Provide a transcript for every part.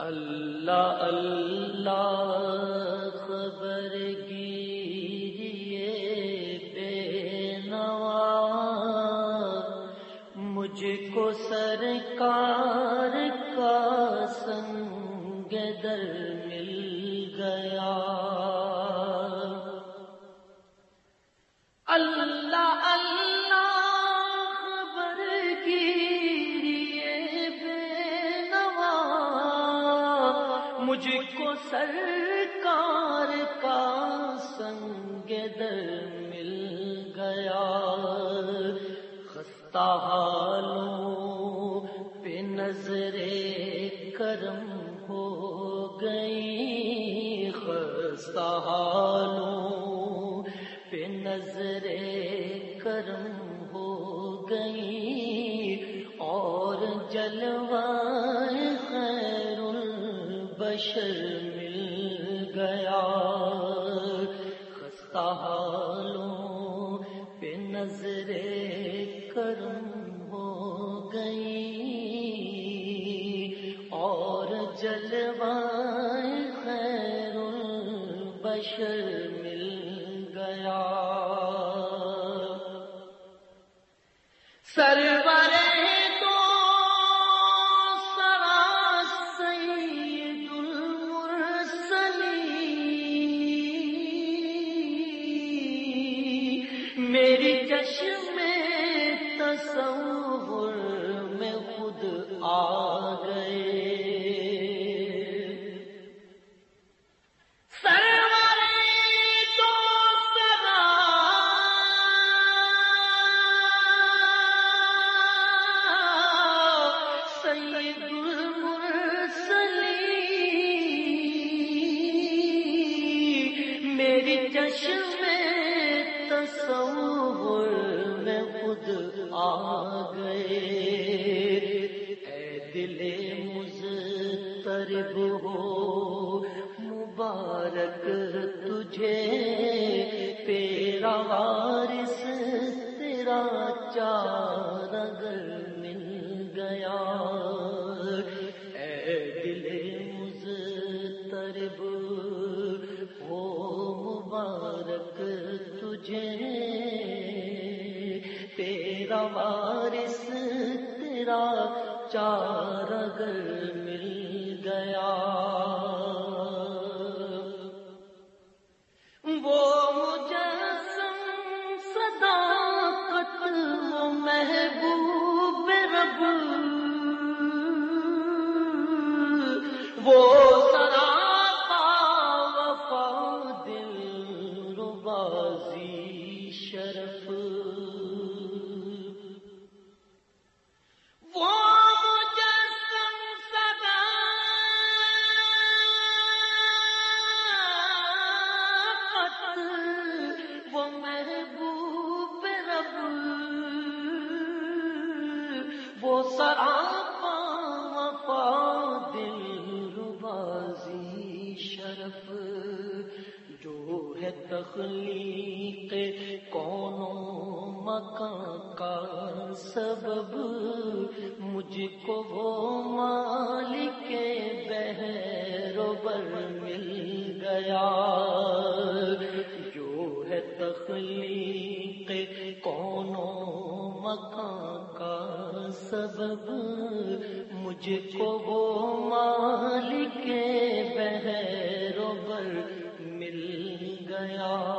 اللہ اللہ خبر گیریے بے نوا مجھ کو سرکار کا سنگ در میں کرم ہو گئی اور جلوائے خیر البشر مل گیا۔ خستہ حالوں پہ نظر کرم سرور وارث، تیرا چار اگر مل گیا۔ اے دل مضطرب ہو مبارک تجھے۔ تیرا وارث، تیرا چار اگر وہ سراپا پا دل ربازی شرف جو ہے تخلیق کونوں مکان کا سبب مجھ کو وہ مالک سبب مجھ کو وہ مالک بہروبر مل گیا۔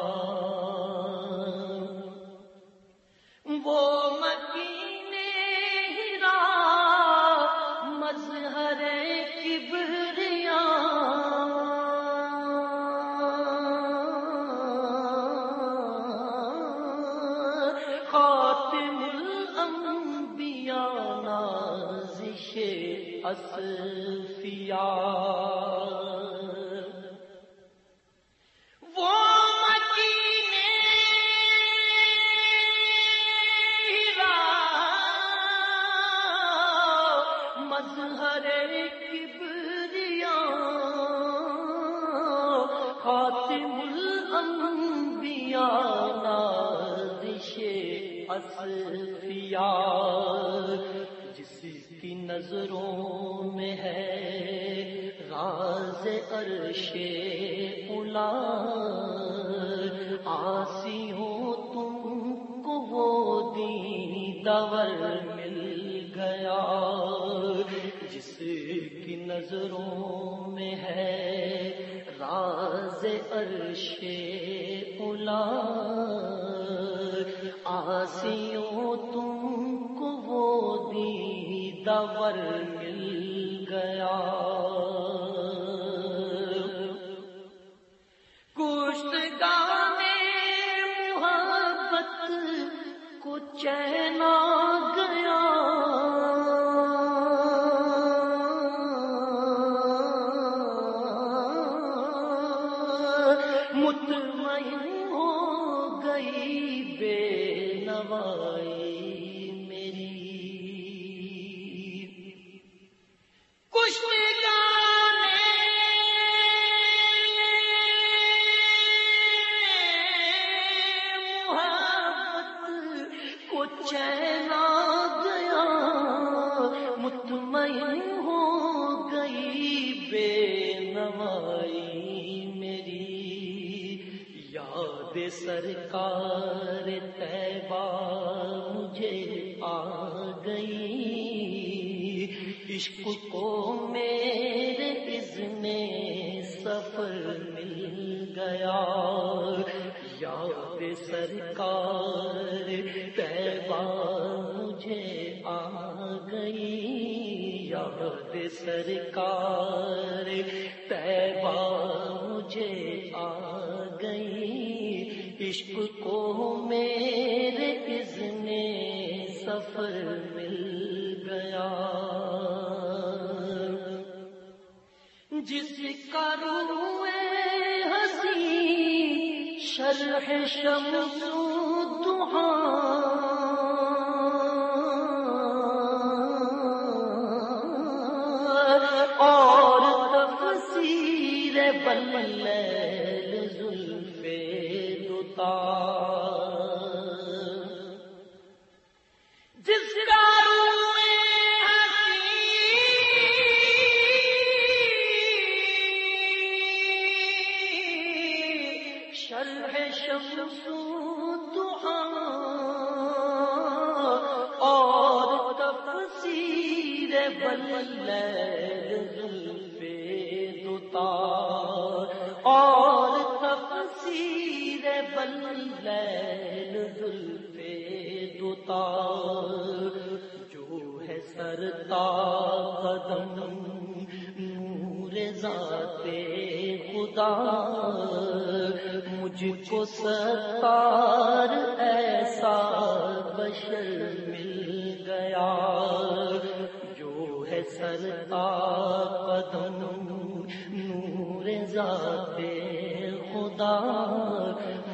خاتم الانبیاء نازش اصفیاء جس کی نظروں میں ہے، راز عرش اولا آسی ہو تم کو وہ دی دور مل گیا۔ جس کی نظروں میں ہے، راز عرش اولا آسیوں تم دور مل گیا۔ کشت گانے محبت کو چینا گیا۔ مطمئن ہو گئی بے نوائی۔ کو گیا مطمئن ہو گئی، بے نوائی میری۔ یاد سرکار تیبا مجھے آ گئی۔ عشق کو میرے اذن سفر مل گیا۔ یاد سرکار تیبا مجھے آ گئی۔ یاد سرکار تیبا مجھے آ گئی۔ عشق کو میرے اذن سفر مل گیا۔ جس کا روئے شمس اور تفسیر بل اور تفسیر بل زلف دوتا جو ہے سرتا قدم نور ذات خدا مجھ کو ستار ایسا بشر مل گیا سر سرتا قدم نور ذات خدا،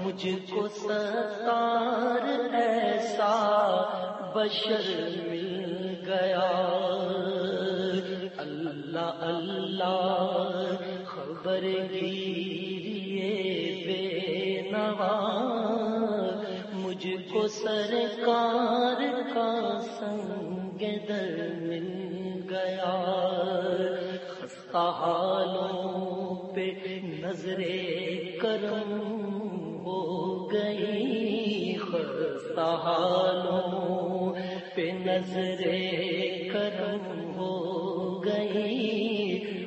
مجھ کو ستار ایسا بشر مل گیا۔ اللہ اللہ، خبر گیریے کو سرکار کا سنگ در مل گیا۔ خستہ حالوں پہ نظر کرم ہو گئی۔ خستہ حالوں پہ نظر کرم ہو گئی۔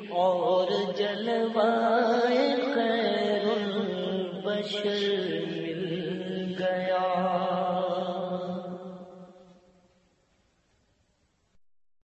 اور جلوائے خیر البشر